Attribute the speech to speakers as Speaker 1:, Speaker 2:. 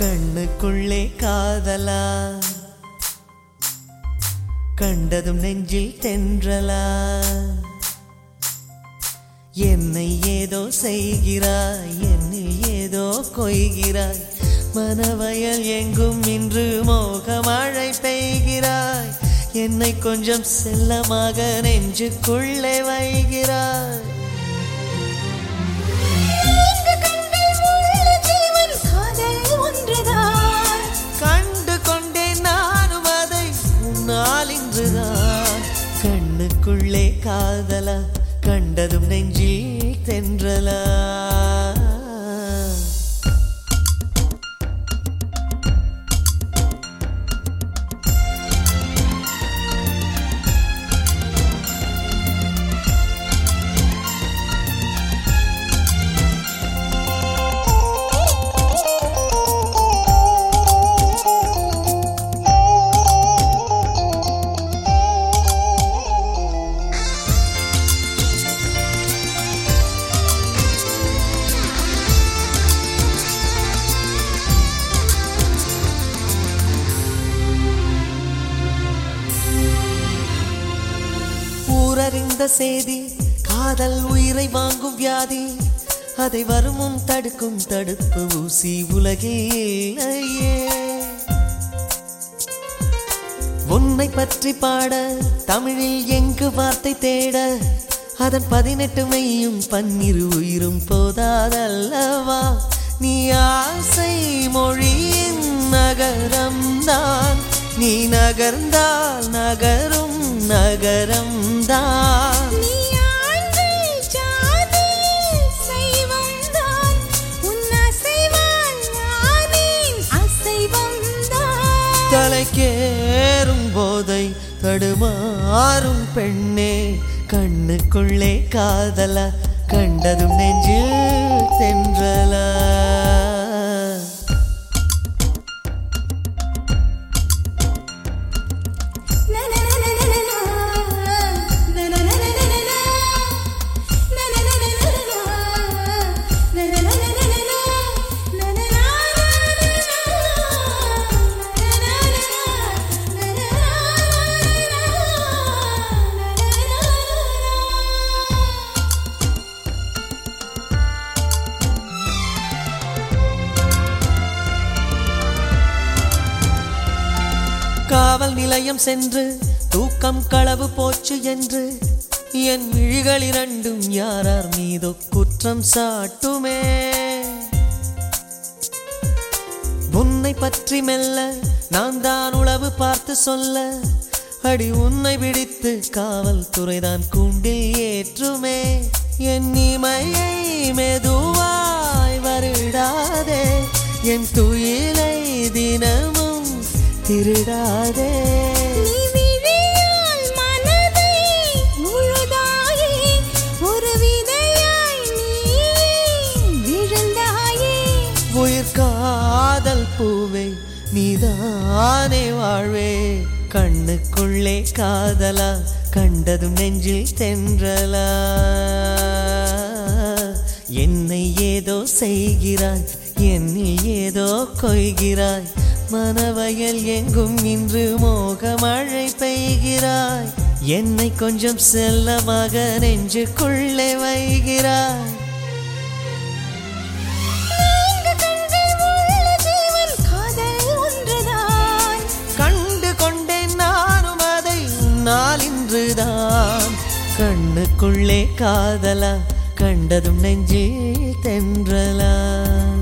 Speaker 1: கண்ணுக்குள்ளே காதலா? கண்டதும் நெஞ்சில் தென்றலா? என்னை ஏதோ செய்கிறாய் என்னில் ஏதோ கொய்கிறாய். மனவயல் எங்கும் இன்று மோக மழை பெய்கிறாய். என்னை கொஞ்சம் செல்லமாக நெஞ்சுக்குள்ளே வைகிறாய்.
Speaker 2: காதலா
Speaker 1: கண்டதும் நெஞ்சில் தென்றலா. வந்த செய்தி காதல் உயிரை வாங்கும் வியாதி. அதை வருமும் தடுக்கும் தடுப்பு ஊசி உலகில் உன்னை பற்றி பாட தமிழில் எங்கு வார்த்தை தேட. அதன் பதினெட்டு மையும் பன்னிரு உயிரும் போதாதல்லவா. நீ ஆசை மொழியின் நகரம் தான் நீ நகர்ந்தால் நகரும் நகரம் தான். தலைக்கேறும் போதை தடுமாறும் பெண்ணே கண்ணுக்குள்ளே காதலா கண்டதும் நெஞ்சில் தென்றலா. காவல் நிலையம் சென்று தூக்கம் களவு போச்சு என்று என் விழிகள் இரண்டும் யாரார் மீதோ குற்றம் சாட்டுமே. உன்னை பற்றி மெல்ல நான் தான் உளவு பார்த்து சொல்ல அடி உன்னை பிடித்து காவல்துறைதான் கூண்டில் ஏற்றுமே. என் இமையை மெதுவாய் வருடாதே என் துயிலை தினம் திருடாதே காதல் பூவே நீதானே வாழ்வே. கண்ணுக்குள்ளே காதலா கண்டதும் நெஞ்சில் தென்றலா. என்னை ஏதோ செய்கிறாய் என்னில் ஏதோ கொய்கிறாய். மனவயல் எங்கும் இன்று மோக மழை பெய்கிறாய். என்னை கொஞ்சம் செல்லமாக நெஞ்சுக்குள்ளே வைகிறாய். இன்றுதான். கண்ணுக்குள்ளே காதலா கண்டதும் நெஞ்சில் தென்றலா.